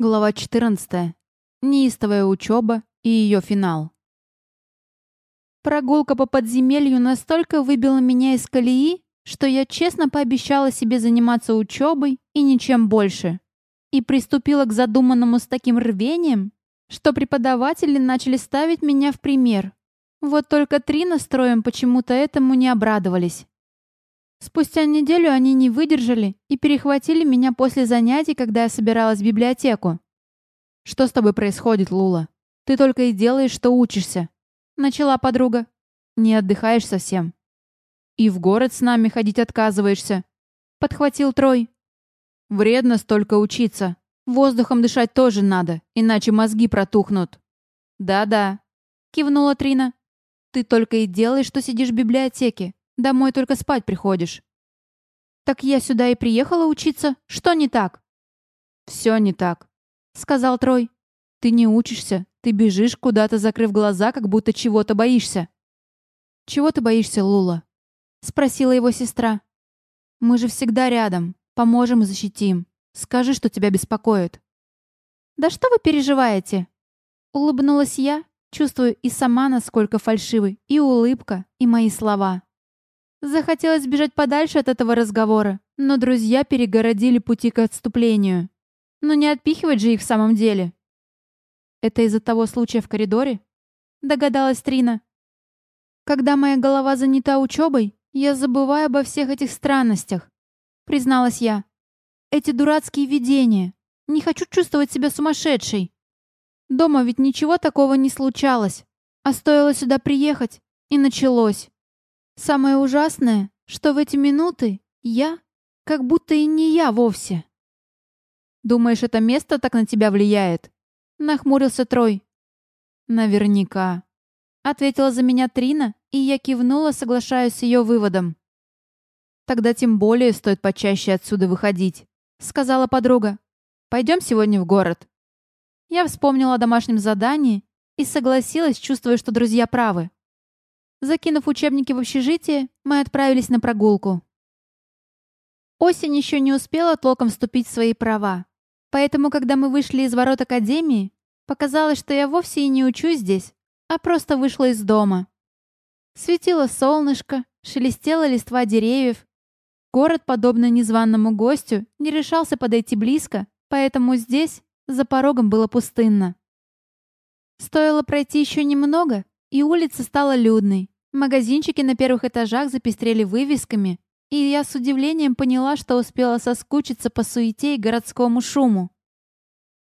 Глава 14. Неистовая учеба и ее финал. Прогулка по подземелью настолько выбила меня из колеи, что я честно пообещала себе заниматься учебой и ничем больше. И приступила к задуманному с таким рвением, что преподаватели начали ставить меня в пример. Вот только три настроем почему-то этому не обрадовались. Спустя неделю они не выдержали и перехватили меня после занятий, когда я собиралась в библиотеку. «Что с тобой происходит, Лула? Ты только и делаешь, что учишься», — начала подруга. «Не отдыхаешь совсем». «И в город с нами ходить отказываешься», — подхватил Трой. «Вредно столько учиться. Воздухом дышать тоже надо, иначе мозги протухнут». «Да-да», — кивнула Трина. «Ты только и делаешь, что сидишь в библиотеке. Домой только спать приходишь». «Так я сюда и приехала учиться. Что не так?» «Все не так», — сказал Трой. «Ты не учишься. Ты бежишь куда-то, закрыв глаза, как будто чего-то боишься». «Чего ты боишься, Лула?» — спросила его сестра. «Мы же всегда рядом. Поможем и защитим. Скажи, что тебя беспокоит». «Да что вы переживаете?» Улыбнулась я, чувствуя и сама, насколько фальшивы и улыбка, и мои слова. Захотелось бежать подальше от этого разговора, но друзья перегородили пути к отступлению. Но не отпихивать же их в самом деле. Это из-за того случая в коридоре? Догадалась Трина. Когда моя голова занята учебой, я забываю обо всех этих странностях. Призналась я. Эти дурацкие видения. Не хочу чувствовать себя сумасшедшей. Дома ведь ничего такого не случалось. А стоило сюда приехать, и началось. Самое ужасное, что в эти минуты я как будто и не я вовсе. «Думаешь, это место так на тебя влияет?» — нахмурился Трой. «Наверняка», — ответила за меня Трина, и я кивнула, соглашаясь с ее выводом. «Тогда тем более стоит почаще отсюда выходить», — сказала подруга. «Пойдем сегодня в город». Я вспомнила о домашнем задании и согласилась, чувствуя, что друзья правы. Закинув учебники в общежитие, мы отправились на прогулку. Осень еще не успела толком вступить в свои права. Поэтому, когда мы вышли из ворот академии, показалось, что я вовсе и не учусь здесь, а просто вышла из дома. Светило солнышко, шелестела листва деревьев. Город, подобно незваному гостю, не решался подойти близко, поэтому здесь, за порогом, было пустынно. Стоило пройти еще немного, и улица стала людной. Магазинчики на первых этажах запестрели вывесками, и я с удивлением поняла, что успела соскучиться по суете и городскому шуму.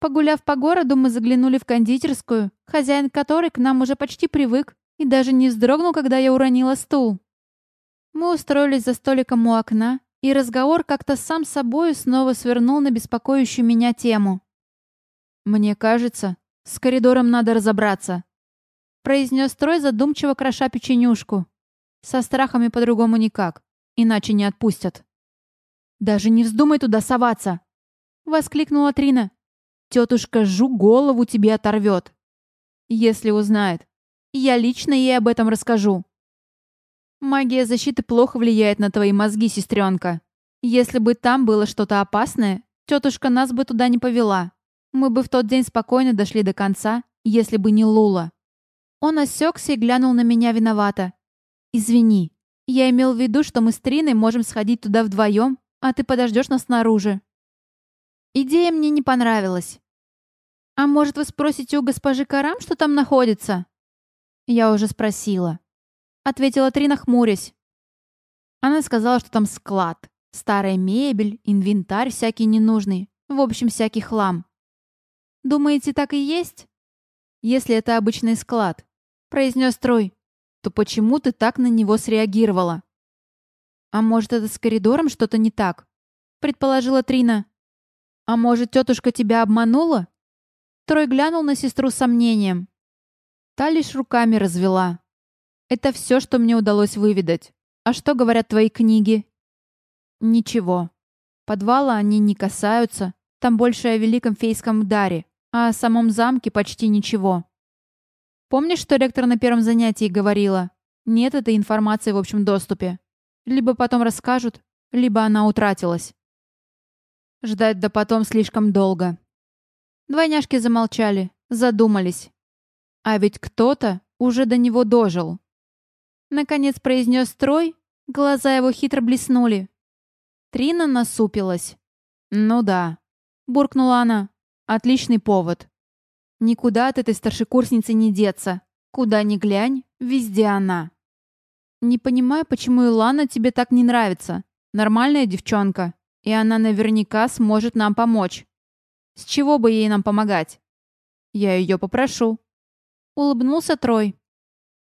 Погуляв по городу, мы заглянули в кондитерскую, хозяин которой к нам уже почти привык и даже не вздрогнул, когда я уронила стул. Мы устроились за столиком у окна, и разговор как-то сам собой снова свернул на беспокоящую меня тему. «Мне кажется, с коридором надо разобраться», произнес Трой, задумчиво кроша печенюшку. Со страхами по-другому никак, иначе не отпустят. «Даже не вздумай туда соваться!» — воскликнула Трина. «Тетушка Жу голову тебе оторвет. Если узнает. Я лично ей об этом расскажу». «Магия защиты плохо влияет на твои мозги, сестренка. Если бы там было что-то опасное, тетушка нас бы туда не повела. Мы бы в тот день спокойно дошли до конца, если бы не Лула». Он осекся и глянул на меня виновато. «Извини. Я имел в виду, что мы с Триной можем сходить туда вдвоем, а ты подождешь нас снаружи». Идея мне не понравилась. «А может, вы спросите у госпожи Карам, что там находится?» Я уже спросила. Ответила Трина, хмурясь. Она сказала, что там склад. Старая мебель, инвентарь всякий ненужный. В общем, всякий хлам. Думаете, так и есть? Если это обычный склад, произнес Трой, то почему ты так на него среагировала? А может, это с коридором что-то не так? Предположила Трина. А может, тетушка тебя обманула? Трой глянул на сестру с сомнением. Та лишь руками развела. Это все, что мне удалось выведать. А что говорят твои книги? Ничего. Подвала они не касаются. Там больше о великом фейском даре, а о самом замке почти ничего. Помнишь, что ректор на первом занятии говорила? Нет этой информации в общем доступе. Либо потом расскажут, либо она утратилась. Ждать до потом слишком долго. Двойняшки замолчали, задумались. А ведь кто-то уже до него дожил. Наконец произнес Трой, глаза его хитро блеснули. Трина насупилась. «Ну да», — буркнула она. «Отличный повод. Никуда от этой старшекурсницы не деться. Куда ни глянь, везде она». «Не понимаю, почему Илана тебе так не нравится. Нормальная девчонка, и она наверняка сможет нам помочь. С чего бы ей нам помогать?» «Я ее попрошу». Улыбнулся Трой.